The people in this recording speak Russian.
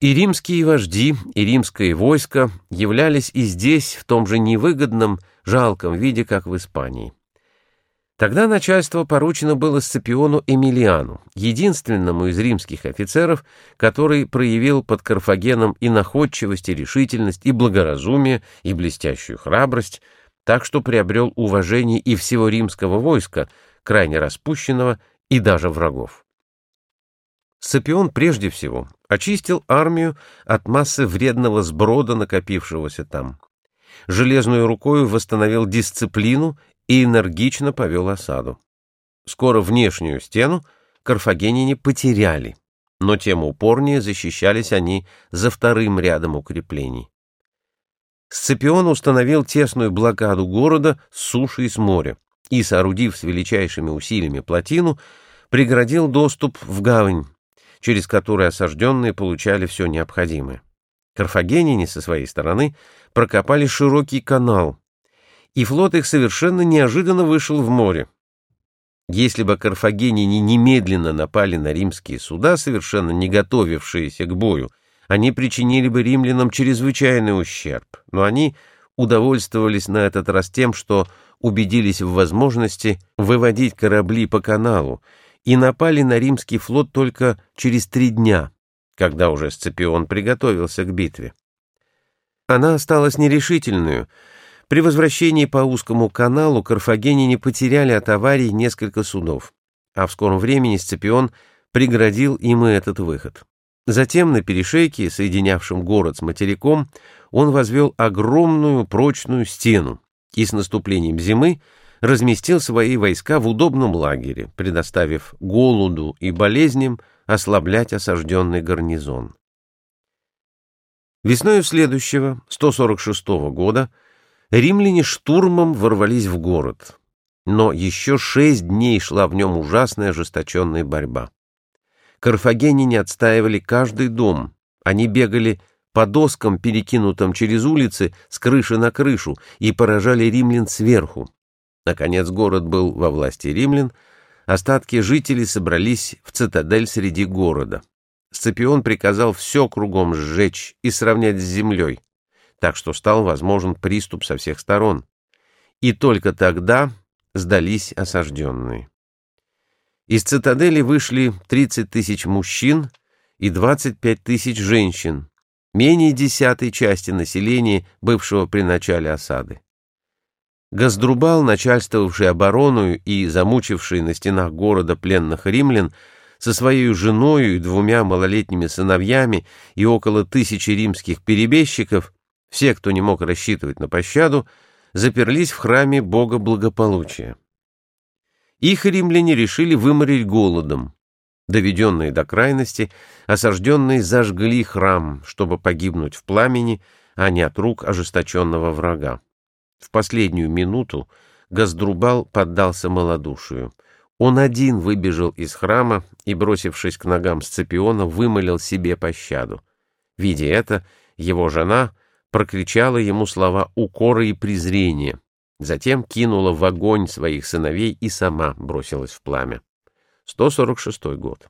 И римские вожди, и римское войско являлись и здесь в том же невыгодном, жалком виде, как в Испании. Тогда начальство поручено было Сципиону Эмилиану, единственному из римских офицеров, который проявил под Карфагеном и находчивость, и решительность, и благоразумие, и блестящую храбрость, так что приобрел уважение и всего римского войска, крайне распущенного, и даже врагов. Сципион прежде всего очистил армию от массы вредного сброда, накопившегося там. Железную рукою восстановил дисциплину и энергично повел осаду. Скоро внешнюю стену карфагенине потеряли, но тем упорнее защищались они за вторым рядом укреплений. Сципион установил тесную блокаду города с суши и с моря и, соорудив с величайшими усилиями плотину, преградил доступ в гавань, через который осажденные получали все необходимое. Карфагенине со своей стороны прокопали широкий канал, и флот их совершенно неожиданно вышел в море. Если бы карфагенине немедленно напали на римские суда, совершенно не готовившиеся к бою, они причинили бы римлянам чрезвычайный ущерб, но они удовольствовались на этот раз тем, что убедились в возможности выводить корабли по каналу и напали на римский флот только через три дня, когда уже Сципион приготовился к битве. Она осталась нерешительную. При возвращении по узкому каналу карфагеняне потеряли от аварии несколько судов, а в скором времени Сципион преградил им и этот выход. Затем на перешейке, соединявшем город с материком, он возвел огромную прочную стену и с наступлением зимы разместил свои войска в удобном лагере, предоставив голоду и болезням ослаблять осажденный гарнизон. Весною следующего, 146 года, римляне штурмом ворвались в город, но еще шесть дней шла в нем ужасная ожесточенная борьба. Карфагеняне отстаивали каждый дом, они бегали по доскам, перекинутым через улицы, с крыши на крышу, и поражали римлян сверху. Наконец город был во власти римлян, остатки жителей собрались в цитадель среди города. Сципион приказал все кругом сжечь и сравнять с землей, так что стал возможен приступ со всех сторон. И только тогда сдались осажденные. Из цитадели вышли 30 тысяч мужчин и 25 тысяч женщин, менее десятой части населения, бывшего при начале осады. Газдрубал, начальствовавший оборону и замучивший на стенах города пленных римлян, со своей женой и двумя малолетними сыновьями и около тысячи римских перебежчиков, все, кто не мог рассчитывать на пощаду, заперлись в храме бога благополучия. Их римляне решили выморить голодом. Доведенные до крайности, осажденные зажгли храм, чтобы погибнуть в пламени, а не от рук ожесточенного врага. В последнюю минуту Газдрубал поддался малодушию. Он один выбежал из храма и, бросившись к ногам Сципиона, вымолил себе пощаду. Видя это, его жена прокричала ему слова укора и презрения, затем кинула в огонь своих сыновей и сама бросилась в пламя. 146 год.